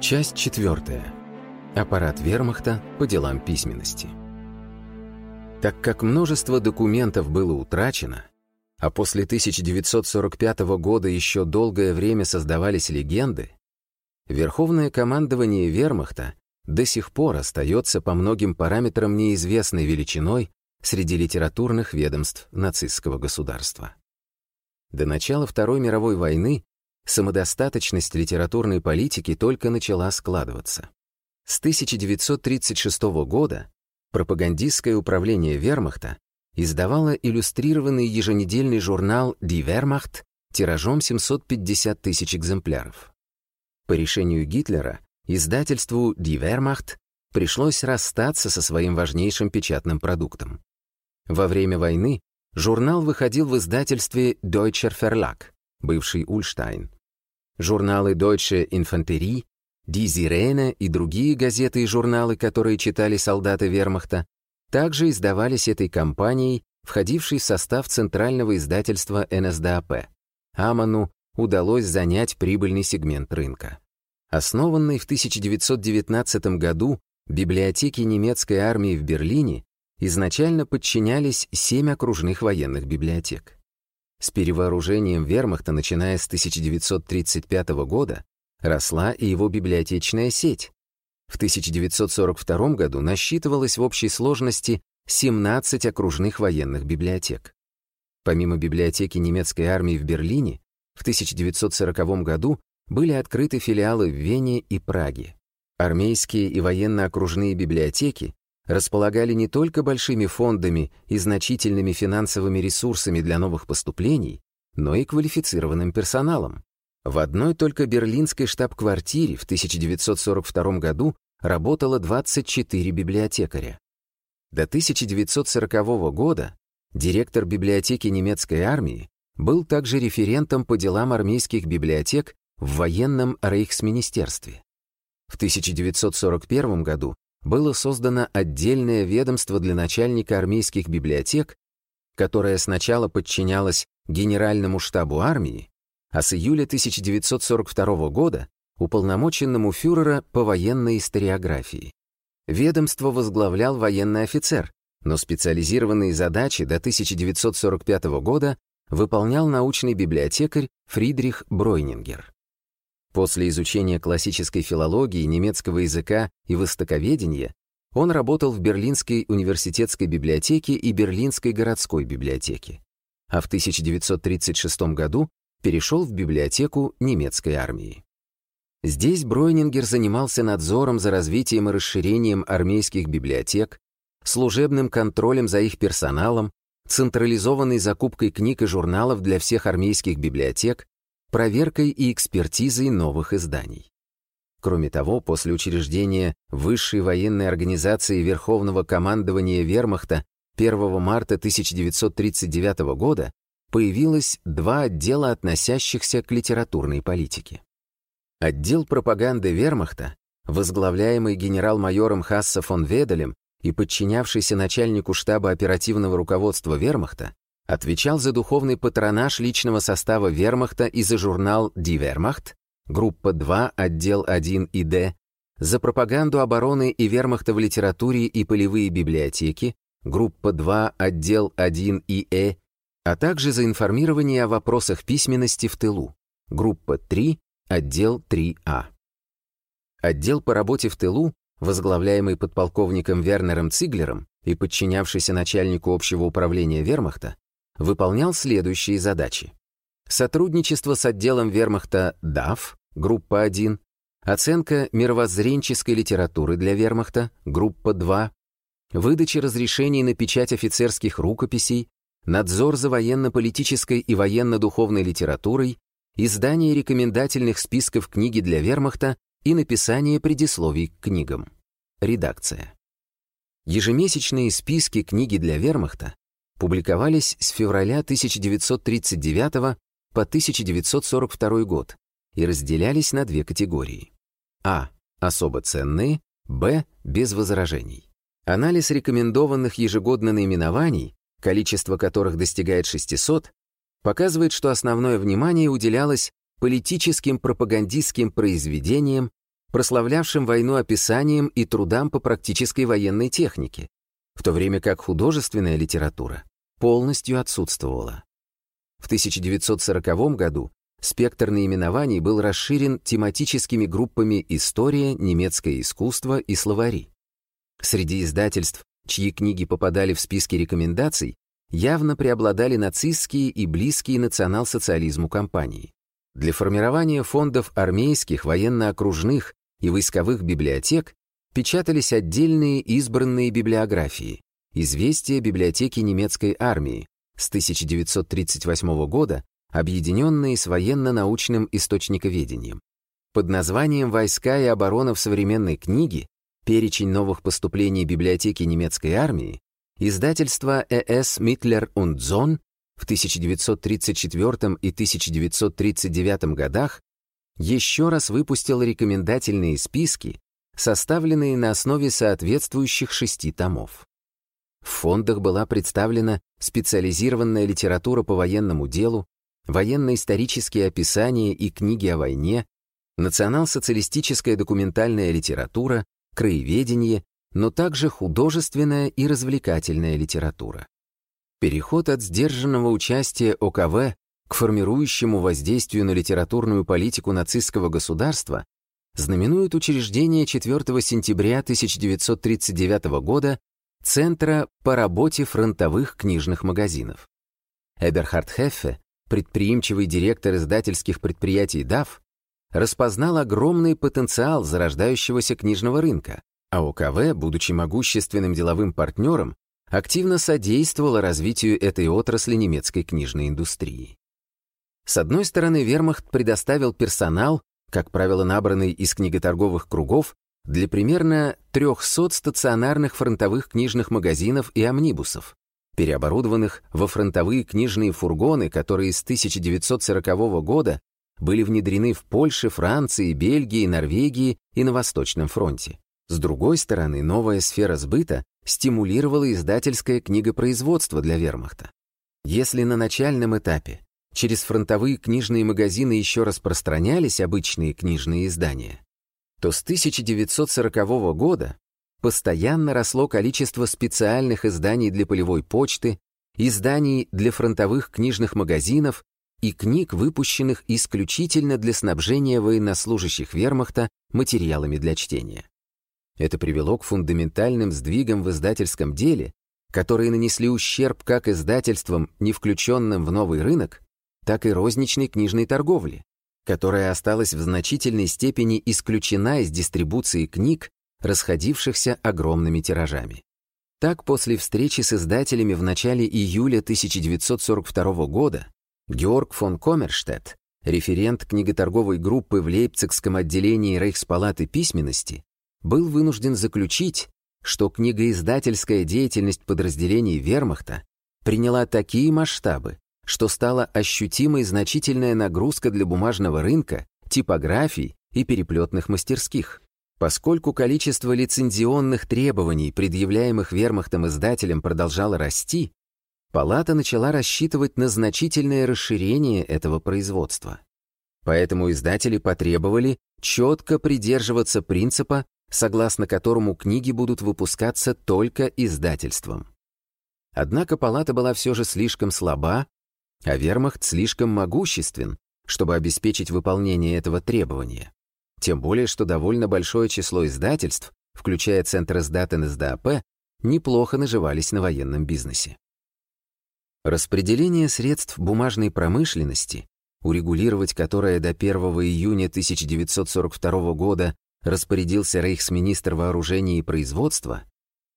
Часть четвертая. Аппарат вермахта по делам письменности. Так как множество документов было утрачено, а после 1945 года еще долгое время создавались легенды, Верховное командование вермахта до сих пор остается по многим параметрам неизвестной величиной среди литературных ведомств нацистского государства. До начала Второй мировой войны самодостаточность литературной политики только начала складываться. С 1936 года пропагандистское управление вермахта издавало иллюстрированный еженедельный журнал «Die Wehrmacht» тиражом 750 тысяч экземпляров. По решению Гитлера издательству «Die Wehrmacht» пришлось расстаться со своим важнейшим печатным продуктом. Во время войны журнал выходил в издательстве Deutscher Verlag, бывший Ульштайн. Журналы Deutsche Infanterie, Die Sirene и другие газеты и журналы, которые читали солдаты вермахта, также издавались этой компанией, входившей в состав центрального издательства НСДАП. Аману удалось занять прибыльный сегмент рынка. Основанной в 1919 году библиотеки немецкой армии в Берлине изначально подчинялись семь окружных военных библиотек. С перевооружением вермахта, начиная с 1935 года, росла и его библиотечная сеть. В 1942 году насчитывалось в общей сложности 17 окружных военных библиотек. Помимо библиотеки немецкой армии в Берлине, в 1940 году были открыты филиалы в Вене и Праге. Армейские и военно-окружные библиотеки располагали не только большими фондами и значительными финансовыми ресурсами для новых поступлений, но и квалифицированным персоналом. В одной только берлинской штаб-квартире в 1942 году работало 24 библиотекаря. До 1940 года директор библиотеки немецкой армии был также референтом по делам армейских библиотек в военном рейхсминистерстве. В 1941 году было создано отдельное ведомство для начальника армейских библиотек, которое сначала подчинялось Генеральному штабу армии, а с июля 1942 года уполномоченному фюрера по военной историографии. Ведомство возглавлял военный офицер, но специализированные задачи до 1945 года выполнял научный библиотекарь Фридрих Бройнингер. После изучения классической филологии, немецкого языка и востоковедения он работал в Берлинской университетской библиотеке и Берлинской городской библиотеке. А в 1936 году перешел в библиотеку немецкой армии. Здесь Бройнингер занимался надзором за развитием и расширением армейских библиотек, служебным контролем за их персоналом, централизованной закупкой книг и журналов для всех армейских библиотек, проверкой и экспертизой новых изданий. Кроме того, после учреждения Высшей военной организации Верховного командования Вермахта 1 марта 1939 года появилось два отдела, относящихся к литературной политике. Отдел пропаганды Вермахта, возглавляемый генерал-майором Хасса фон Веделем и подчинявшийся начальнику штаба оперативного руководства Вермахта, отвечал за духовный патронаж личного состава вермахта и за журнал «Die Wehrmacht», группа 2, отдел 1 и Д, за пропаганду обороны и вермахта в литературе и полевые библиотеки, группа 2, отдел 1 и Э, а также за информирование о вопросах письменности в тылу, группа 3, отдел 3А. Отдел по работе в тылу, возглавляемый подполковником Вернером Циглером и подчинявшийся начальнику общего управления вермахта, выполнял следующие задачи. Сотрудничество с отделом вермахта ДАФ, группа 1, оценка мировоззренческой литературы для вермахта, группа 2, выдача разрешений на печать офицерских рукописей, надзор за военно-политической и военно-духовной литературой, издание рекомендательных списков книги для вермахта и написание предисловий к книгам. Редакция. Ежемесячные списки книги для вермахта публиковались с февраля 1939 по 1942 год и разделялись на две категории. А. Особо ценные, Б. Без возражений. Анализ рекомендованных ежегодно наименований, количество которых достигает 600, показывает, что основное внимание уделялось политическим пропагандистским произведениям, прославлявшим войну описанием и трудам по практической военной технике, в то время как художественная литература полностью отсутствовала. В 1940 году спектр наименований был расширен тематическими группами «История», «Немецкое искусство» и «Словари». Среди издательств, чьи книги попадали в списки рекомендаций, явно преобладали нацистские и близкие национал-социализму компании. Для формирования фондов армейских, военно-окружных и войсковых библиотек печатались отдельные избранные библиографии, известия библиотеки немецкой армии с 1938 года, объединенные с военно-научным источниковедением. Под названием «Войска и оборона в современной книге» перечень новых поступлений библиотеки немецкой армии Издательство «Э.С. Митлер und Зон» в 1934 и 1939 годах еще раз выпустил рекомендательные списки, составленные на основе соответствующих шести томов. В фондах была представлена специализированная литература по военному делу, военно-исторические описания и книги о войне, национал-социалистическая документальная литература, краеведение, но также художественная и развлекательная литература. Переход от сдержанного участия ОКВ к формирующему воздействию на литературную политику нацистского государства знаменует учреждение 4 сентября 1939 года Центра по работе фронтовых книжных магазинов. Эберхард Хеффе, предприимчивый директор издательских предприятий DAF, распознал огромный потенциал зарождающегося книжного рынка, а ОКВ, будучи могущественным деловым партнером, активно содействовала развитию этой отрасли немецкой книжной индустрии. С одной стороны, вермахт предоставил персонал, как правило, набранный из книготорговых кругов, для примерно 300 стационарных фронтовых книжных магазинов и амнибусов, переоборудованных во фронтовые книжные фургоны, которые с 1940 года были внедрены в Польше, Франции, Бельгии, Норвегии и на Восточном фронте. С другой стороны, новая сфера сбыта стимулировала издательское книгопроизводство для вермахта. Если на начальном этапе через фронтовые книжные магазины еще распространялись обычные книжные издания, то с 1940 года постоянно росло количество специальных изданий для полевой почты, изданий для фронтовых книжных магазинов и книг, выпущенных исключительно для снабжения военнослужащих вермахта материалами для чтения. Это привело к фундаментальным сдвигам в издательском деле, которые нанесли ущерб как издательствам, не включенным в новый рынок, так и розничной книжной торговле, которая осталась в значительной степени исключена из дистрибуции книг, расходившихся огромными тиражами. Так, после встречи с издателями в начале июля 1942 года, Георг фон Коммерштедт, референт книготорговой группы в Лейпцигском отделении Рейхспалаты письменности, был вынужден заключить, что книгоиздательская деятельность подразделений вермахта приняла такие масштабы, что стала ощутимой значительная нагрузка для бумажного рынка, типографий и переплетных мастерских. Поскольку количество лицензионных требований, предъявляемых вермахтом издателям, продолжало расти, Палата начала рассчитывать на значительное расширение этого производства. Поэтому издатели потребовали четко придерживаться принципа согласно которому книги будут выпускаться только издательством. Однако палата была все же слишком слаба, а вермахт слишком могуществен, чтобы обеспечить выполнение этого требования. Тем более, что довольно большое число издательств, включая Центр издат НСДАП, неплохо наживались на военном бизнесе. Распределение средств бумажной промышленности, урегулировать которое до 1 июня 1942 года распорядился рейхсминистр вооружения и производства,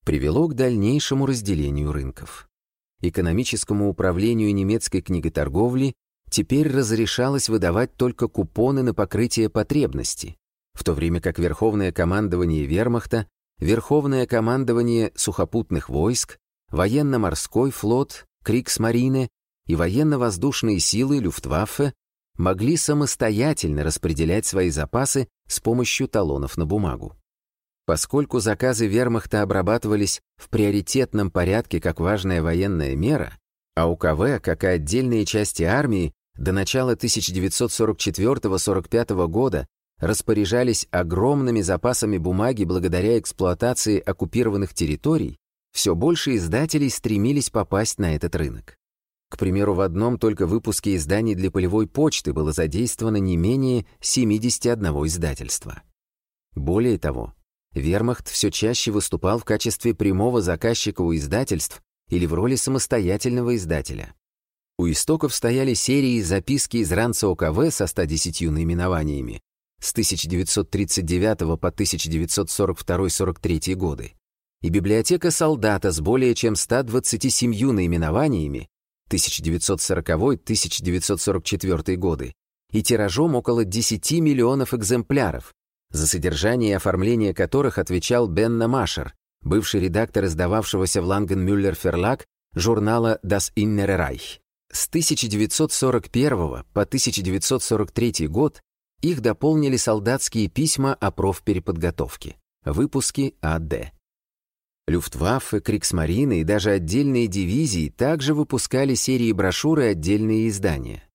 привело к дальнейшему разделению рынков. Экономическому управлению немецкой книготорговли теперь разрешалось выдавать только купоны на покрытие потребностей, в то время как Верховное командование Вермахта, Верховное командование сухопутных войск, военно-морской флот, Криксмарине и военно-воздушные силы Люфтваффе могли самостоятельно распределять свои запасы с помощью талонов на бумагу. Поскольку заказы вермахта обрабатывались в приоритетном порядке как важная военная мера, а УКВ, как и отдельные части армии, до начала 1944-45 года распоряжались огромными запасами бумаги благодаря эксплуатации оккупированных территорий, все больше издателей стремились попасть на этот рынок. К примеру, в одном только выпуске изданий для полевой почты было задействовано не менее 71 издательства. Более того, Вермахт все чаще выступал в качестве прямого заказчика у издательств или в роли самостоятельного издателя. У истоков стояли серии записки из ранца ОКВ со 110 наименованиями с 1939 по 1942-43 годы и библиотека солдата с более чем 127 наименованиями 1940-1944 годы и тиражом около 10 миллионов экземпляров, за содержание и оформление которых отвечал Бенна Машер, бывший редактор издававшегося в Лангенмюллер Ферлаг журнала Das Innere Reich. С 1941 по 1943 год их дополнили солдатские письма о профпереподготовке, выпуски АД. Люфтваффе, Криксмарины и даже отдельные дивизии также выпускали серии брошюр и отдельные издания.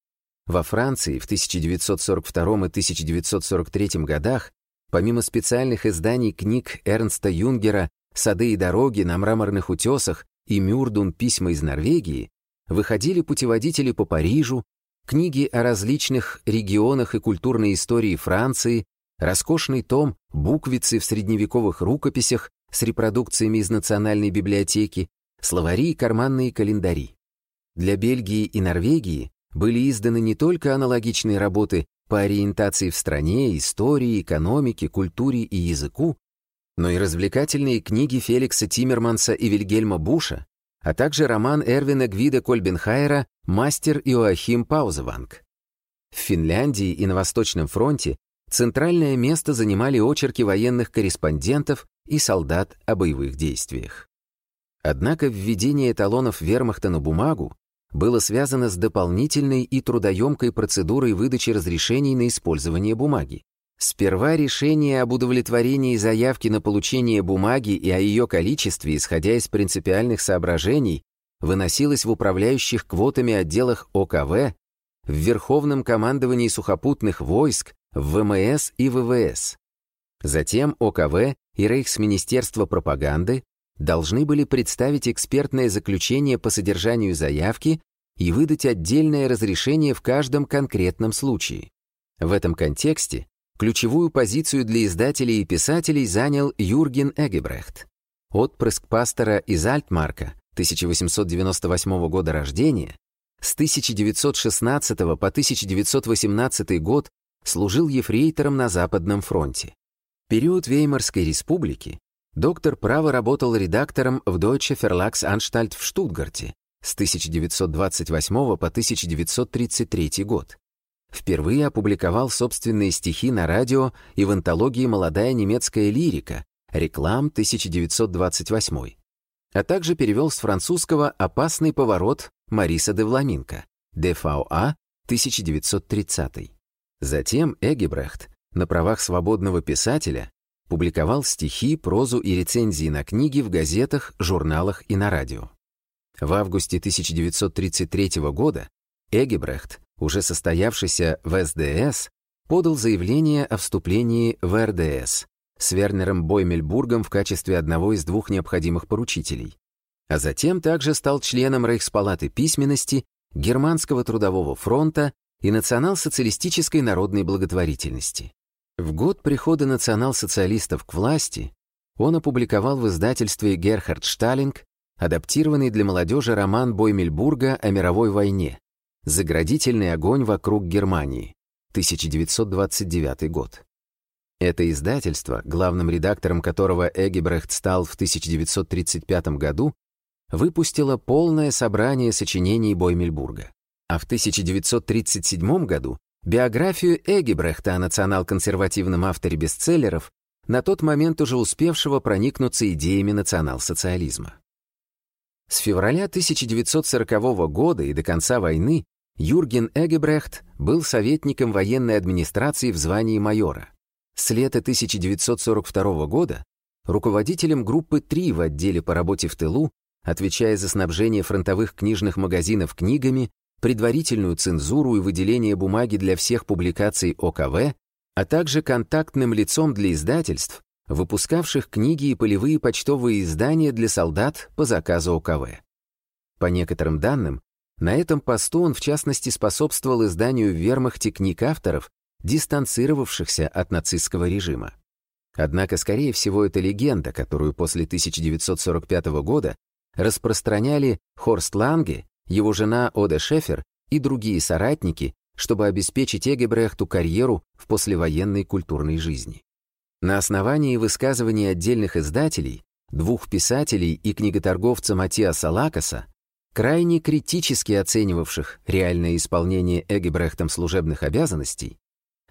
Во Франции в 1942 и 1943 годах, помимо специальных изданий книг Эрнста Юнгера «Сады и дороги на мраморных утесах» и «Мюрдун. Письма из Норвегии», выходили путеводители по Парижу, книги о различных регионах и культурной истории Франции, роскошный том «Буквицы в средневековых рукописях» с репродукциями из Национальной библиотеки, словари и карманные календари. Для Бельгии и Норвегии были изданы не только аналогичные работы по ориентации в стране, истории, экономике, культуре и языку, но и развлекательные книги Феликса Тиммерманса и Вильгельма Буша, а также роман Эрвина Гвида Кольбенхайера «Мастер Иоахим Паузеванг». В Финляндии и на Восточном фронте центральное место занимали очерки военных корреспондентов и солдат о боевых действиях. Однако введение эталонов вермахта на бумагу было связано с дополнительной и трудоемкой процедурой выдачи разрешений на использование бумаги. Сперва решение об удовлетворении заявки на получение бумаги и о ее количестве, исходя из принципиальных соображений, выносилось в управляющих квотами отделах ОКВ, в Верховном командовании сухопутных войск, в ВМС и ВВС. Затем ОКВ и Рейхсминистерство пропаганды должны были представить экспертное заключение по содержанию заявки и выдать отдельное разрешение в каждом конкретном случае. В этом контексте ключевую позицию для издателей и писателей занял Юрген Эгебрехт. Отпрыск пастора из Альтмарка, 1898 года рождения, с 1916 по 1918 год служил ефрейтором на Западном фронте период Веймарской республики доктор права работал редактором в Deutsche Verlagsanstalt в Штутгарте с 1928 по 1933 год. Впервые опубликовал собственные стихи на радио и в антологии «Молодая немецкая лирика» «Реклам 1928», а также перевел с французского «Опасный поворот» Мариса де Вламинко «ДФА 1930». Затем Эгебрехт на правах свободного писателя публиковал стихи, прозу и рецензии на книги в газетах, журналах и на радио. В августе 1933 года Эгебрехт, уже состоявшийся в СДС, подал заявление о вступлении в РДС с Вернером Боймельбургом в качестве одного из двух необходимых поручителей, а затем также стал членом Рейхспалаты письменности, Германского трудового фронта и Национал-социалистической народной благотворительности. В год прихода национал-социалистов к власти он опубликовал в издательстве «Герхард Шталинг» адаптированный для молодежи роман Боймельбурга о мировой войне «Заградительный огонь вокруг Германии», 1929 год. Это издательство, главным редактором которого Эгебрехт стал в 1935 году, выпустило полное собрание сочинений Боймельбурга. А в 1937 году биографию Эгебрехта о национал-консервативном авторе бестселлеров, на тот момент уже успевшего проникнуться идеями национал-социализма. С февраля 1940 года и до конца войны Юрген Эгебрехт был советником военной администрации в звании майора. С лета 1942 года руководителем группы 3 в отделе по работе в тылу, отвечая за снабжение фронтовых книжных магазинов книгами, предварительную цензуру и выделение бумаги для всех публикаций ОКВ, а также контактным лицом для издательств, выпускавших книги и полевые почтовые издания для солдат по заказу ОКВ. По некоторым данным, на этом посту он в частности способствовал изданию в вермахте книг авторов, дистанцировавшихся от нацистского режима. Однако, скорее всего, это легенда, которую после 1945 года распространяли Хорст Ланге, его жена Ода Шефер и другие соратники, чтобы обеспечить Эгебрехту карьеру в послевоенной культурной жизни. На основании высказываний отдельных издателей, двух писателей и книготорговца Матиаса Лакаса, крайне критически оценивавших реальное исполнение Эгебрехтом служебных обязанностей,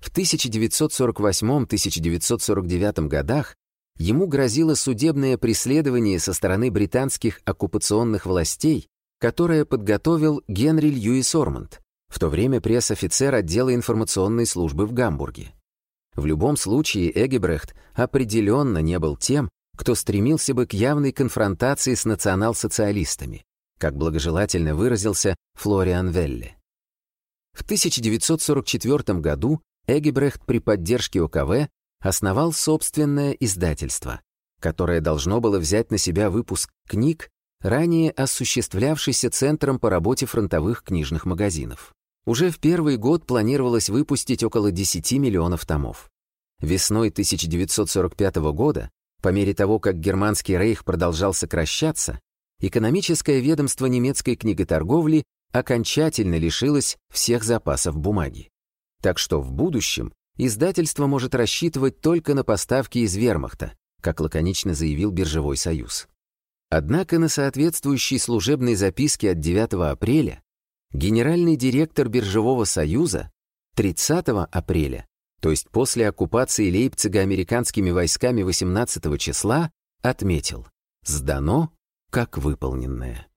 в 1948-1949 годах ему грозило судебное преследование со стороны британских оккупационных властей, которое подготовил Генри Льюис Ормонд, в то время пресс-офицер отдела информационной службы в Гамбурге. В любом случае Эгебрехт определенно не был тем, кто стремился бы к явной конфронтации с национал-социалистами, как благожелательно выразился Флориан Велле. В 1944 году Эгебрехт при поддержке ОКВ основал собственное издательство, которое должно было взять на себя выпуск книг, ранее осуществлявшийся Центром по работе фронтовых книжных магазинов. Уже в первый год планировалось выпустить около 10 миллионов томов. Весной 1945 года, по мере того, как германский рейх продолжал сокращаться, экономическое ведомство немецкой книготорговли окончательно лишилось всех запасов бумаги. Так что в будущем издательство может рассчитывать только на поставки из вермахта, как лаконично заявил Биржевой союз. Однако на соответствующей служебной записке от 9 апреля генеральный директор Биржевого союза 30 апреля, то есть после оккупации Лейпцига американскими войсками 18 числа, отметил «Сдано, как выполненное».